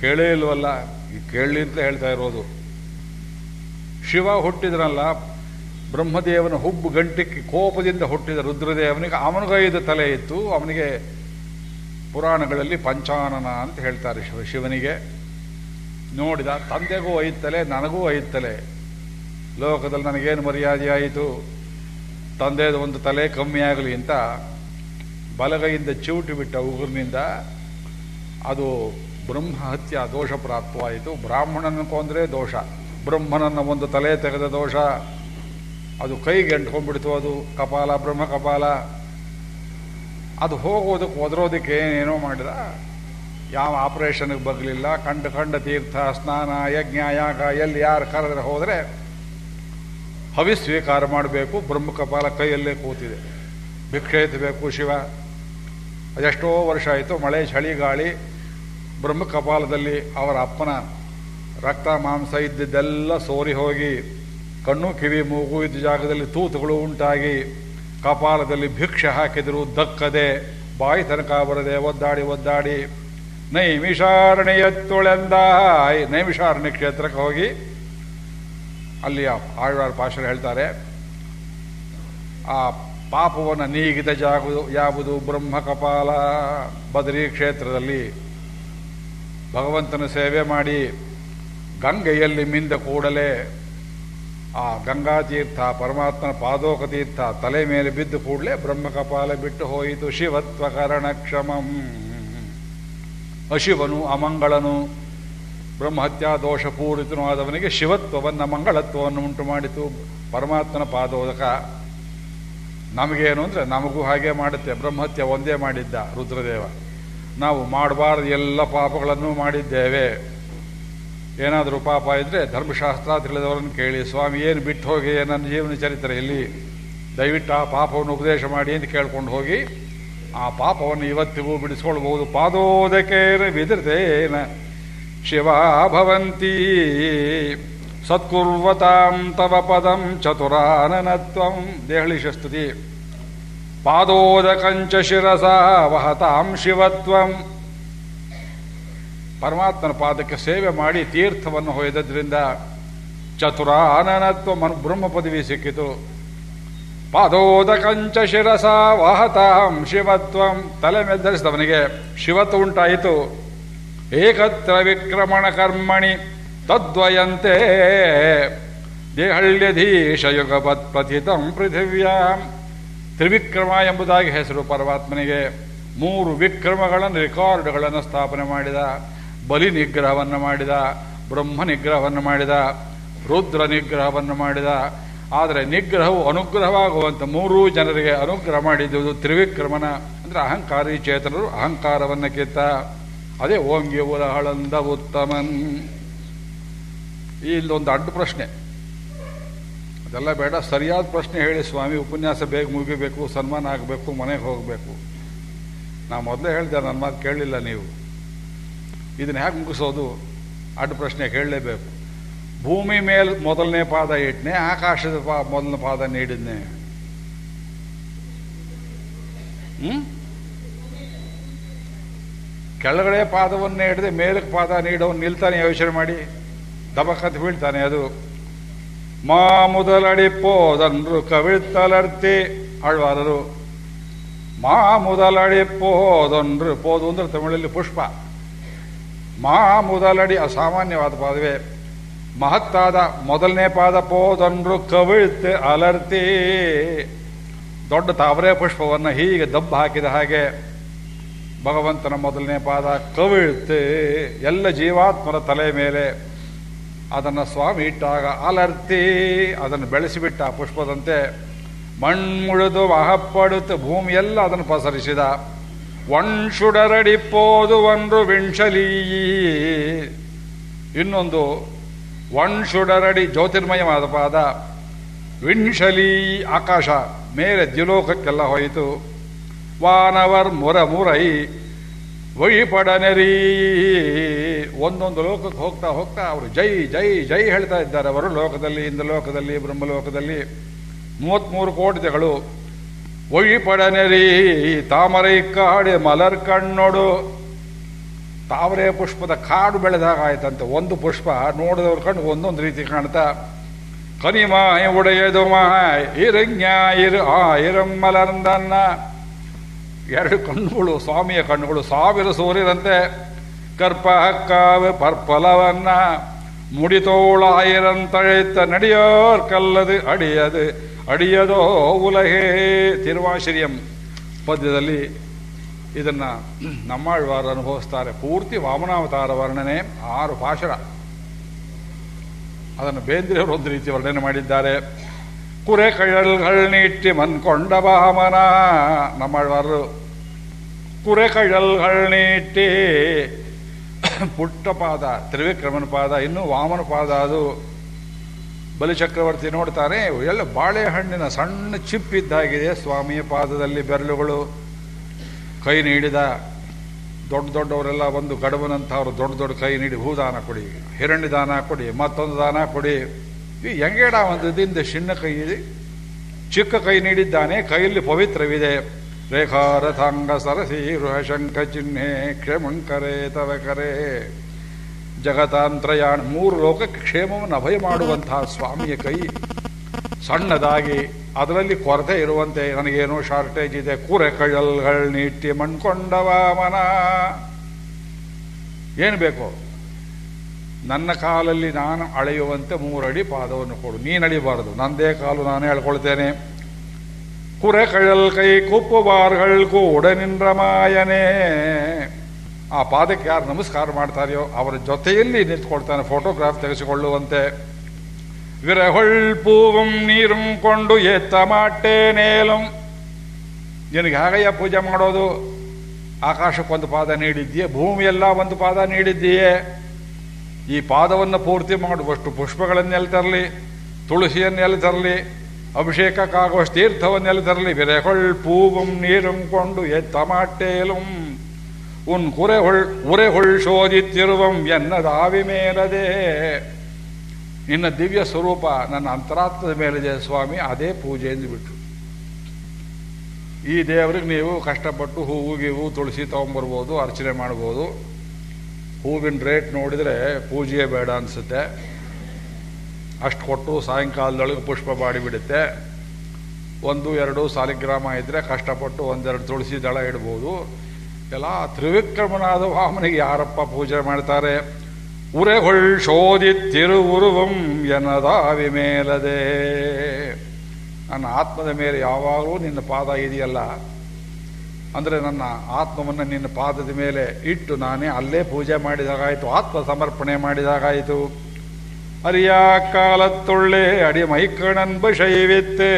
ಕೇಳೇ ಇಲ್ವಲ್ಲ? ಈ ಕೇಳಲಿ ಅಂತ ಹೇಳ್ತಾ ಇರೋದು. ಶಿವ ಹುಟ್ಟಿದ್ರಲ್ಲ, ಬ್ರಹ್ಮದೇವನ ಹುಬ್ಬು ಗಂಟಿಕ್ಕೆ ಕೋಪದಿಂದ ಹುಟ್ಟಿದ ರುದ್ರದೇವನಿಗೆ ಅವನಿಗೆ ಐದು ತಲೆ ಇತ್ತು. ಅವನಿಗೆ ಪುರಾಣಗಳಲ್ಲಿ ಪಂಚಾನನ ಅಂತ ಹೇಳ್ತಾರೆ ಶಿವ, ಶಿವನಿಗೆ. ನೋಡಿದ ತಂದೆಗೂ ಐತ್ತಲೆ ನನಗೂ ಐತ್ತಲೆ ಲೋಕದಲ್ಲಿ ನನಗೇನು ಮರ್ಯಾದೆ ಆಯಿತು? ತಂದೆದು ಒಂದು ತಲೆ ಕಮ್ಮಿ ಆಗಲಿ ಅಂತ ಬಲಗೈಯಿಂದ ಚಿವುಟಿ ಬಿಟ್ಟ ಉಗುರಿನಿಂದ ಅದು ಬ್ರಹ್ಮ ಹತ್ಯ ದೋಷ ಪ್ರಾಪ್ತವಾಯಿತು ಬ್ರಾಹ್ಮಣನ ಕೊಂದರೆ ದೋಷ. ಬ್ರಹ್ಮನನ್ನ ಒಂದು ತಲೆ ತೆಗೆದ ದೋಷ. ಅದು ಕೈಗೆ ಎಂಟ್ಕೊಂಡ್ಬಿಡ್ತು ಅದು. ಕಪಾಲ, ಬ್ರಹ್ಮ ಕಪಾಲ. ಅದು ಹೋಗೋದಕ್ಕೆ, ಒದರೋದಕ್ಕೆ ಏನೇನೋ ಮಾಡಿದ. ಯಾವ ಆಪರೇಷನ್ಗೆ ಬರಲಿಲ್ಲ. ಕಂಡು ಕಂಡ ತೀರ್ಥ, ಸ್ನಾನ, ಯಜ್ಞ, ಯಾಗ, ಎಲ್ಲಿ ಯಾರು ಕರೆದ್ರೆ ಹೋದರೆ ಹವಿ ಸ್ವೀಕಾರ ಮಾಡಬೇಕು. ಬ್ರಹ್ಮ ಕಪಾಲ ಕೈಯಲ್ಲೇ ಕೂತಿದೆ. ಭಿಕ್ಷೆ ಎತ್ತಬೇಕು ಶಿವ. ಅದೆಷ್ಟೋ ವರ್ಷ ಆಯಿತು ಮಳೆ ಚಳಿಗಾಳಿ ಗಾಳಿ. ಬ್ರಹ್ಮ ಕಪಾಲದಲ್ಲಿ ಅವರ ಅಪ್ಪನ ರಕ್ತ, ಮಾಂಸ ಇದ್ದಿದ್ದೆಲ್ಲ ಸೋರಿ ಹೋಗಿ, ಕಣ್ಣು, ಕಿವಿ, ಮೂಗು ಇದ್ದ ಜಾಗದಲ್ಲಿ ತೂತುಗಳು ಉಂಟಾಗಿ ಕಪಾಲದಲ್ಲಿ ಭಿಕ್ಷೆ ಹಾಕಿದರೂ ದಕ್ಕದೆ. ಬಾಯಿ ತನಕ ಬರದೆ ಒದ್ದಾಡಿ ಒದ್ದಾಡಿ ನೈಮಿಷಾರಣ್ಯತ್ತೊಳೆಂದಾಯ್ ನೈಮಿಷಾರಣ್ಯ ಕ್ಷೇತ್ರಕ್ಕೆ ಹೋಗಿ ಅಲ್ಲಿ ಆಳ್ವಾರ್ ಪಾಶರು ಹೇಳ್ತಾರೆ, ಆ ಪಾಪವನ್ನು ನೀಗಿದ ಜಾಗ ಯಾವುದು? ಬ್ರಹ್ಮ ಕಪಾಲ ಬದರಿ ಕ್ಷೇತ್ರದಲ್ಲಿ ಭಗವಂತನ ಸೇವೆ ಮಾಡಿ ಗಂಗೆಯಲ್ಲಿ ಮಿಂದ ಕೂಡಲೇ ಆ ಗಂಗಾತೀರ್ಥ, ಪರಮಾತ್ಮನ ಪಾದೋಕ ತೀರ್ಥ ತಲೆ ಮೇಲೆ ಬಿದ್ದು ಕೂಡಲೇ ಬ್ರಹ್ಮಕಪಾಲ ಬಿಟ್ಟು ಹೋಯಿತು. ಶಿವತ್ವ ಕರಣ ಕ್ಷಮಂ. ಅಶಿವನು ಅಮಂಗಳನು. ಬ್ರಹ್ಮಹತ್ಯಾ ದೋಷ ಪೂರಿತನೂ ಆದವನಿಗೆ ಶಿವತ್ವವನ್ನು ಮಂಗಳತ್ವವನ್ನು ಉಂಟು ಮಾಡಿತು. ಪರಮಾತ್ಮನ ಪಾದೋದಕ. ನಮಗೇನು ಅಂದರೆ ನಮಗೂ ಹಾಗೆ ಮಾಡುತ್ತೆ. ಬ್ರಹ್ಮಹತ್ಯ ಒಂದೇ ಮಾಡಿದ್ದ ರುದ್ರದೇವ. ನಾವು ಮಾಡಬಾರ್ದು ಎಲ್ಲ ಪಾಪಗಳನ್ನು ಮಾಡಿದ್ದೇವೆ. ಏನಾದರೂ ಪಾಪ ಇದ್ದರೆ ಧರ್ಮಶಾಸ್ತ್ರ ತಿಳಿದವರನ್ನು ಕೇಳಿ, ಸ್ವಾಮಿ, ಏನು ಬಿಟ್ಟು ಹೋಗಿ ನನ್ನ ಜೀವನ ಚರಿತ್ರೆ ಇಲ್ಲಿ ದಯವಿಟ್ಟು ಆ ಪಾಪವನ್ನು ಉಪದೇಶ ಮಾಡಿ ಅಂತ ಕೇಳ್ಕೊಂಡು ಹೋಗಿ ಆ ಪಾಪವನ್ನು ಇವತ್ತಿಗೂ ಬಿಡಿಸ್ಕೊಳ್ಬಹುದು ಪಾದೋದಕೇನ ವಿದೃತೇನ ಶಿವ ಭವಂತಿ. ಸತ್ಕುರ್ವತಾಂ ತವ ಪದಂ ಚತುರಾನನತ್ವಂ. ದೇಹಳಿ ಶಸ್ತುತಿ ಪಾದೋದಕಂಚ ಶಿರಸ ವಹತಾಂ ಶಿವತ್ವಂ. ಪರಮಾತ್ಮನ ಪಾದಕ್ಕೆ ಸೇವೆ ಮಾಡಿ ತೀರ್ಥವನ್ನು ಹೊಯ್ದದ್ರಿಂದ ಚತುರಾನನತ್ವ ಮನು ಬ್ರಹ್ಮ ಪದವಿ ಸಿಕ್ಕಿತು. ಪಾದೋದಕಂಚ ಶಿರಸ ವಾಹತಾಂ ಶಿವತ್ವಂ. ತಲೆ ಮೇಲೆ ಧರಿಸಿದವನಿಗೆ ಶಿವತ್ವ ಉಂಟಾಯಿತು. ಏಕತ್ರ ವಿಕ್ರಮಣ ಕರ್ಮಣಿ ತದ್ವಯಂತೆ. ದೇಹಳ್ಯಧೀಶ ಯುಗಪತ್ ಪ್ರಥಿತಂ ಪೃಥಿವ್ಯಾಂ. ತ್ರಿವಿಕ್ರಮ ಎಂಬುದಾಗಿ ಹೆಸರು ಪರಮಾತ್ಮನಿಗೆ ಮೂರು ವಿಕ್ರಮಗಳನ್ನು, ರೆಕಾರ್ಡ್ಗಳನ್ನು ಸ್ಥಾಪನೆ ಮಾಡಿದ, ಬಲಿ ನಿಗ್ರಹವನ್ನು ಮಾಡಿದ, ಬ್ರಹ್ಮ ನಿಗ್ರಹವನ್ನು ಮಾಡಿದ, ರುದ್ರ ನಿಗ್ರಹವನ್ನು ಮಾಡಿದ ಆದರೆ ನಿಗ್ರಹವು ಅನುಗ್ರಹವಾಗುವಂಥ ಮೂರೂ ಜನರಿಗೆ ಅನುಗ್ರಹ ಮಾಡಿದ್ದುದು ತ್ರಿವಿಕ್ರಮನ, ಅಂದರೆ ಅಹಂಕಾರಿ ಚೇತನರು ಅಹಂಕಾರವನ್ನು ಕಿತ್ತ. ಅದೇ ಓಂಗಿ ಉಲಹಳಂದ ಉತ್ತಮನ್. ಇಲ್ಲೊಂದು ಅಡ್ಡ ಪ್ರಶ್ನೆ. ಅದೆಲ್ಲ ಬೇಡ, ಸರಿಯಾದ ಪ್ರಶ್ನೆ ಹೇಳಿ ಸ್ವಾಮಿ, ಉಪನ್ಯಾಸ ಬೇಗ ಮುಗಿಬೇಕು, ಸನ್ಮಾನ ಆಗಬೇಕು, ಮನೆಗೆ ಹೋಗಬೇಕು. ನಾ ಮೊದಲೇ ಹೇಳಿದೆ ನನ್ನ ಮಾತು ಕೇಳಲಿಲ್ಲ ನೀವು. ಇದನ್ನ ಹೇಗೆ ಮುಗಿಸೋದು? ಅಡ್ಡ ಪ್ರಶ್ನೆ ಕೇಳಲೇಬೇಕು. ಭೂಮಿ ಮೇಲೆ ಮೊದಲನೇ ಪಾದ ಇಟ್ನೆ, ಆಕಾಶದ ಪಾ, ಮೊದಲನೇ ಪಾದ ನೀಡಿದ್ನೆ. ಹ್ಮ್? ಕೆಳಗಡೆ ಪಾದವನ್ನು ಹಿಡಿದು ಮೇಲಕ್ಕೆ ಪಾದ ನೀಡೋನು ನಿಲ್ತಾನೆ, ಯೋಚನೆ ಮಾಡಿ. ದಬಕತ್ ಬೀಳ್ತಾನೆ ಅದು. ಮಾ ಮೊದಲಡಿಪ್ಪೋದನ್ರು ಕವಿಳ್ತಲರ್ತಿ ಆಳ್ವಾರರು. ಮಾ ಮೊದಲಡಿಪ್ಪೋದನ್ರು ಪೋದು ಅಂದ್ರೆ ತಮಿಳಲ್ಲಿ ಪುಷ್ಪ. ಮಾ ಮೊದಲಡಿ ಅಸಾಮಾನ್ಯವಾದ ಪಾದವೇ. ಮಹತ್ತಾದ ಮೊದಲನೇ ಪಾದ ಪೋದನ್ರು ಕವಿಳ್ತೆ ಅಲರ್ತಿ. ದೊಡ್ಡ ತಾವರೆ ಪುಷ್ಪವನ್ನು ಹೀಗೆ ದಬ್ಬ ಹಾಕಿದ ಹಾಗೆ ಭಗವಂತನ ಮೊದಲನೇ ಪಾದ ಕವಿಳ್ತೆ. ಎಲ್ಲ ಜೀವಾತ್ಮರ ತಲೆ ಮೇಲೆ ಅದನ್ನು ಸ್ವಾಮಿ ಇಟ್ಟಾಗ ಅಲರ್ತಿ. ಅದನ್ನು ಬೆಳೆಸಿಬಿಟ್ಟ ಪುಷ್ಪದಂತೆ ಮಣ್ಮುಳಿದು ಮಹಪ್ಪಡುತ್ತ ಭೂಮಿಯೆಲ್ಲ ಅದನ್ನು ಪಸರಿಸಿದ. ಒಣ್ಸುಡರಡಿಪ್ಪೋದು ಒಂದು ವಿಂಶಲೀ. ಇನ್ನೊಂದು ಒಣ್ಸುಡರಡಿ ಜ್ಯೋತಿರ್ಮಯವಾದ ಪಾದ ವಿಂಶಲೀ ಆಕಾಶ ಮೇಲೆ ದ್ಯುಲೋಕಕ್ಕೆಲ್ಲ ಹೋಯಿತು ವಾನವರ್ ಮುರ ಮುರೈ ವೈಪಡನೆರೀ ಒಂದೊಂದು ಲೋಕಕ್ಕೆ ಹೋಗ್ತಾ ಹೋಗ್ತಾ ಅವರು ಜೈ ಜೈ ಜೈ ಹೇಳ್ತಾ ಇದ್ದಾರೆ ಅವರು ಲೋಕದಲ್ಲಿ ಇಂದ ಲೋಕದಲ್ಲಿ ಬ್ರಹ್ಮಲೋಕದಲ್ಲಿ ಮೂವತ್ಮೂರು ಕೋಟಿಗಳು ಒಯ್ಪಡನೆರೀ ತಾಮರೈ ಕಾಡೆ ಮಲರ್ ಕಣ್ಣೋಡು ತಾವರೆ ಪುಷ್ಪದ ಕಾಡು ಬೆಳೆದಾಗ ಆಯ್ತಂತೆ ಒಂದು ಪುಷ್ಪ ನೋಡಿದವ್ರ ಕಣ್ಣು ಒಂದೊಂದು ರೀತಿ ಕಾಣ್ತಾ ಕನಿಮಾಯ ಉಡೆಯದು ಮಾಯ್ ಇರಂಗ್ಯಾ ಇರು ಆ ಇರಮ್ಮಲರ್ದನ್ನ ಎರಡು ಕಣ್ಣುಗಳು ಸ್ವಾಮಿಯ ಕಣ್ಣುಗಳು ಸಾವಿರ ಸೂರ್ಯರಂತೆ ಕರ್ಪ ಹಕ್ಕಾವೆ ಪರ್ಪಲವನ್ನ முடித்தோளாயிரந்தழைத்த நடியோர் கல்லது ಅಡಿಯದು ಅಡಿಯದೋ ಉಲಹೇ ತಿರುವಾಶ್ರಯಂ ಪದ್ಯದಲ್ಲಿ ಇದನ್ನ ನಮ್ಮಾಳ್ವಾರ ಅನುಭವಿಸ್ತಾರೆ. ಪೂರ್ತಿ ವಾಮನಾವತಾರ ವರ್ಣನೆ ಆರು ಪಾಶರ ಅದನ್ನು ಬೇಂದ್ರೆಯವರು ಒಂದು ರೀತಿ ವರ್ಣನೆ ಮಾಡಿದ್ದಾರೆ. ಕುರೆ ಕಳ್ಳಲ್ಗಳು ನೀಟ್ಟಿ ಮನ್ಕೊಂಡ ವಾಮನ ನಮ್ಮಾಳ್ವಾರರು ಕುರೆ ಕಳ್ಳಲ್ಗಳು ನೀಟ್ಟಿ ಪುಟ್ಟ ಪಾದ ತ್ರಿವಿಕ್ರಮನ ಪಾದ ಇನ್ನೂ ವಾಮನ ಪಾದ ಅದು ಬಲಿಚಕ್ರವರ್ತಿ ನೋಡ್ತಾನೆ ಎಲ್ಲ ಬಾಳೆಹಣ್ಣಿನ ಸಣ್ಣ ಚಿಪ್ಪಿದ್ದಾಗಿದೆ ಸ್ವಾಮಿಯ ಪಾದದಲ್ಲಿ ಬೆರಳುಗಳು. ಕೈ ನೀಡಿದ ದೊಡ್ಡ ದೊಡ್ಡವರೆಲ್ಲ ಒಂದು ಗಡವನಂತಹವರು ದೊಡ್ಡ ದೊಡ್ಡ ಕೈ ನೀಡಿ ಹೂದಾನ ಕೊಡಿ ಹಿರಣ್ಯ ದಾನ ಕೊಡಿ, ಮತ್ತೊಂದು ದಾನ ಕೊಡಿ. ಈ ಹೆಂಗೇಡ ಒಂದು ದಿಂದ ಚಿನ್ನ ಕೈ ಚಿಕ್ಕ ಕೈ ನೀಡಿದ್ದಾನೆ, ಕೈಯಲ್ಲಿ ಪವಿತ್ರವಿದೆ. ರೇಖಾರಥಾಂಗ ಸರಸಿ ರುಹಶಂಕ ಚಿಹ್ನೆ, ಕ್ಷೇಮಂಕರೇ ತವ ಕರೆ. ಜಗತಾಂತ್ರಯಾಣ, ಮೂರು ಲೋಕಕ್ಕೆ ಕ್ಷೇಮವನ್ನು ಅಭಯ ಮಾಡುವಂತಹ ಸ್ವಾಮಿಯ ಕೈ. ಸಣ್ಣದಾಗಿ ಅದರಲ್ಲಿ ಕೊರತೆ ಇರುವಂತೆ ನನಗೇನೋ ಶಾರ್ಟೇಜ್ ಇದೆ, ಕೂರೆ ಕಳ್ಳಲ್ಗಳು ನೀಟ್ಟಿ ಮಣ್ಕೊಂಡವ ಮನ. ಏನು ಬೇಕು? ನನ್ನ ಕಾಲಲ್ಲಿ ನಾನು ಅಳೆಯುವಂತೆ ಮೂರಡಿ ಪಾದವನ್ನು ಕೊಡು. ನೀನು ಅಳಿಬಾರದು. ನಂದೇ ಕಾಲು ನಾನೇ ಹೇಳ್ಕೊಳ್ತೇನೆ ಕುರೆ ಕಳಲ್ ಕೈ ಕುಪ್ಪು ಬಾರ್ಗಳ್ ಕೂಡ ನಿನ್ರ ಮಾಯನೇ. ಆ ಪಾದಕ್ಕೆ ಯಾರು ನಮಸ್ಕಾರ ಮಾಡ್ತಾರೆಯೋ, ಅವರ ಜೊತೆಯಲ್ಲಿ ನಿಂತ್ಕೊಳ್ತಾನೆ ಫೋಟೋಗ್ರಾಫ್ ತೆಗೆಸಿಕೊಳ್ಳುವಂತೆ. ವಿರಹೊಳ್ ಪೂವಂ ನೀರುಂ ಕೊಂಡು ಎತ್ತ ಮಾಟೆ ನಿನಗೆ ಹಾಗಯ್ಯ ಪೂಜೆ ಮಾಡೋದು? ಆಕಾಶಕ್ಕೊಂದು ಪಾದ ನೀಡಿದ್ದೀಯೇ ಎಲ್ಲ ಒಂದು ಪಾದ ನೀಡಿದ್ದೀಯೇ. ಈ ಪಾದವನ್ನು ಪೂರ್ತಿ ಮಾಡುವಷ್ಟು ಪುಷ್ಪಗಳನ್ನೆಲ್ಲ ತರಲಿ, ತುಳಸಿಯನ್ನೆಲ್ಲ ತರಲಿ, ಅಭಿಷೇಕಕ್ಕಾಗುವಷ್ಟು ತೀರ್ಥವನ್ನೆಲ್ಲ ತರಲಿ ವಿರೆಹೊಳ್ ಪೂವಂ ನೀರುಂ ಕೊಂಡು ಎತ್ತ ಮಾಟೇಲಂ ಉನ್ ಕುರೆಹೊಳ್, ಉರೆಹೊಳ್ ಶೋಧಿತ್ತಿರುವಂ ಎನ್ನದಾವಿ ಮೇಲದೆ. ನಿನ್ನ ದಿವ್ಯ ಸ್ವರೂಪ ನನ್ನ ಅಂತರಾತ್ಮದ ಮೇಲಿದೆ ಸ್ವಾಮಿ, ಅದೇ ಪೂಜೆ ಎಂದು ಬಿಟ್ರು ಈ ದೇವರಿಗೆ ನೀವು ಕಷ್ಟಪಟ್ಟು ಹೂವು, ಗೀವು, ತುಳಸಿ ತೊಗೊಂಬರ್ಬೋದು, ಅರ್ಚನೆ ಮಾಡ್ಬೋದು. ಹೂವಿನ ರೇಟ್ ನೋಡಿದರೆ ಪೂಜೆಯೇ ಬೇಡ ಅನಿಸುತ್ತೆ. ಅಷ್ಟು ಕೊಟ್ಟು ಸಾಯಂಕಾಲದೊಳಗೆ ಪುಷ್ಪ ಬಾಡಿಬಿಡುತ್ತೆ ಒಂದು, ಎರಡು ಸಾಲಿಗ್ರಾಮ ಇದ್ದರೆ ಕಷ್ಟಪಟ್ಟು ಒಂದೆರಡು ತುಳಸಿ ದಳ ಇಡ್ಬೋದು. ಎಲ್ಲ ತ್ರಿವಿಕ್ರಮನಾದ ವಾಮನಿಗೆ ಯಾರಪ್ಪ ಪೂಜೆ ಮಾಡ್ತಾರೆ? ಉರೆಹೊಳ್ உருவம் எனதாவி மேலதே. ನನ್ನ ಆತ್ಮದ ಮೇಲೆ ಯಾವಾಗಲೂ ನಿನ್ನ ಪಾದ ಇದೆಯಲ್ಲ? ಅಂದರೆ ನನ್ನ ಆತ್ಮವನ್ನು ನಿನ್ನ ಪಾದದ ಮೇಲೆ ಇಟ್ಟು ನಾನೇ ಅಲ್ಲೇ ಪೂಜೆ ಮಾಡಿದಾಗಾಯಿತು ಆತ್ಮ ಸಮರ್ಪಣೆ ಮಾಡಿದಾಗಾಯಿತು. ಅರಿಯ ಕಾಲತ್ತೊಳ್ಳೆ ಅಡಿ ಮೈಕಣನ್ ಬಶೈವಿತ್ತೆ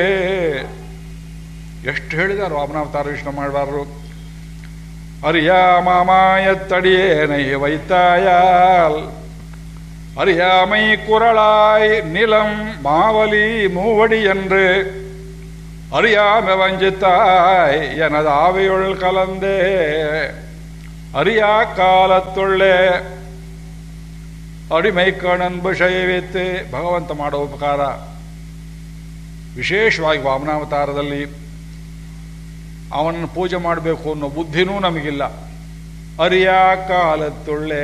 ಎಷ್ಟು ಹೇಳಿದಾರು ವಾಮನಾವತಾರ ವಿಷ್ಣು ಮಾಡಬಾರ್ದು. ಅರಿಯ ಮಾಮಾಯತ್ತಡಿಯೇ ನೈ ವೈತಾಯಾಲ್. அறியாமை குரலாய் நிலம் மாவலி மூவடி என்று அறியாம வஞ்சித்தாய் எனது ஆவியுள் கலந்தே அறியா ಕಾಲತ್ತೊಳ್ಳೆ ಅಡಿಮೈ ಕಣನ್ಬು ಶೈವಿತ್ತೆ ಭಗವಂತ ಮಾಡೋ ಉಪಕಾರ ವಿಶೇಷವಾಗಿ ವಾಮನಾವತಾರದಲ್ಲಿ ಅವನನ್ನು ಪೂಜೆ ಮಾಡಬೇಕು ಅನ್ನೋ ಬುದ್ಧಿನೂ ನಮಗಿಲ್ಲ ಅರಿಯಾ ಕಾಲತ್ತೊಳ್ಳೆ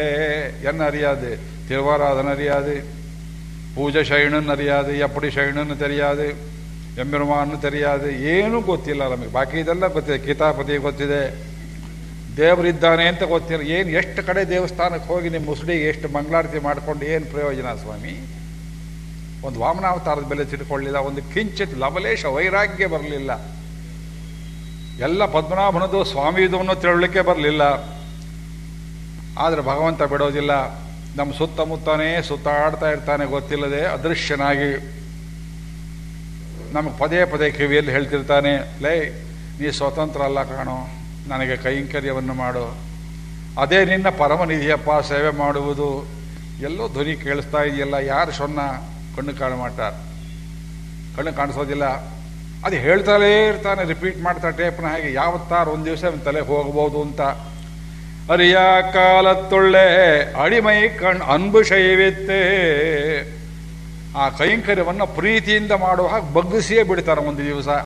ಎನ್ನ ಅರಿಯಾದೆ திருவாராதன அறியாது ಪೂಜೆ ಶೈಣನ್ அறியாது ಎಪ್ಪಡಿ ಶೈಣನ್ தெரியாது ಎಮ್ಮಿರುಮಾನು தெரியாது ಏನೂ ಗೊತ್ತಿಲ್ಲ ನಮಗೆ ಬಾಕಿ ಇದೆಲ್ಲ ಗೊತ್ತಿದೆ ಕಿತಾಪತಿ ಗೊತ್ತಿದೆ ದೇವರಿದ್ದಾನೆ ಅಂತ ಗೊತ್ತಿಲ್ಲ ಏನು ಎಷ್ಟು ಕಡೆ ದೇವಸ್ಥಾನಕ್ಕೆ ಹೋಗಿ ನಿಮ್ಮ ಮುಸುಡಿಗೆ ಎಷ್ಟು ಮಂಗಳಾರತಿ ಮಾಡ್ಕೊಂಡು ಏನು ಪ್ರಯೋಜನ ಸ್ವಾಮಿ ಒಂದು ವಾಮನಾವತಾರದ ಬೆಲೆ ತಿಳ್ಕೊಳ್ಳಿಲ್ಲ ಒಂದು ಕಿಂಚಿತ್ ಲವಲೇಶ ವೈರಾಗ್ಯ ಬರಲಿಲ್ಲ ಎಲ್ಲ ಪದ್ಮನಾಭನದು ಸ್ವಾಮಿದು ಅನ್ನೋ ತಿಳಲಿಕ್ಕೆ ಬರಲಿಲ್ಲ ಆದರೆ ಭಗವಂತ ಬಿಡೋದಿಲ್ಲ ನಮ್ಮ ಸುತ್ತಮುತ್ತನೇ ಸುತ್ತಾಡ್ತಾ ಇರ್ತಾನೆ ಗೊತ್ತಿಲ್ಲದೆ ಅದೃಶ್ಯನಾಗಿ. ನಮಗೆ ಪದೇ ಪದೇ ಕಿವಿಯಲ್ಲಿ ಹೇಳ್ತಿರ್ತಾನೆ, ಲೈ, ನೀ ಸ್ವತಂತ್ರ ಅಲ್ಲ ಕಾಣೋ, ನನಗೆ ಕೈಂಕರ್ಯವನ್ನು ಮಾಡು. ಅದೇ ನಿನ್ನ ಪರಮನಿಧಿಯಪ್ಪ ಸೇವೆ ಮಾಡುವುದು. ಎಲ್ಲೋ ಧ್ವನಿ ಕೇಳಿಸ್ತಾ ಇದೆಯಲ್ಲ, ಯಾರು ಸೊನ್ನ? ಕಣ್ಣು ಕಾಣ ಮಾಡ್ತಾರೆ. ಕಣ್ಣು ಕಾಣಿಸೋದಿಲ್ಲ. ಅದು ಹೇಳ್ತಾಲೇ ಇರ್ತಾನೆ, ರಿಪೀಟ್ ಮಾಡ್ತಾ ಟೇಪ್ನ ಹಾಗೆ, ಯಾವತ್ತಾರು ಒಂದು ದಿವಸ ತಲೆ ಹೋಗ್ಬೋದು ಅಂತ. ಅರಿಯ ಕಾಲತ್ತೊಳ್ಳೆ ಅಡಿಮೈ ಕಣ್ ಅನ್ಬು ಶೈವಿತ್ತೆ. ಆ ಕೈಂಕರ್ಯವನ್ನು ಪ್ರೀತಿಯಿಂದ ಮಾಡುವ ಹಾಗೆ ಬಗ್ಗಿಸಿಯೇ ಬಿಡ್ತಾರೆ ಒಂದು ದಿವಸ.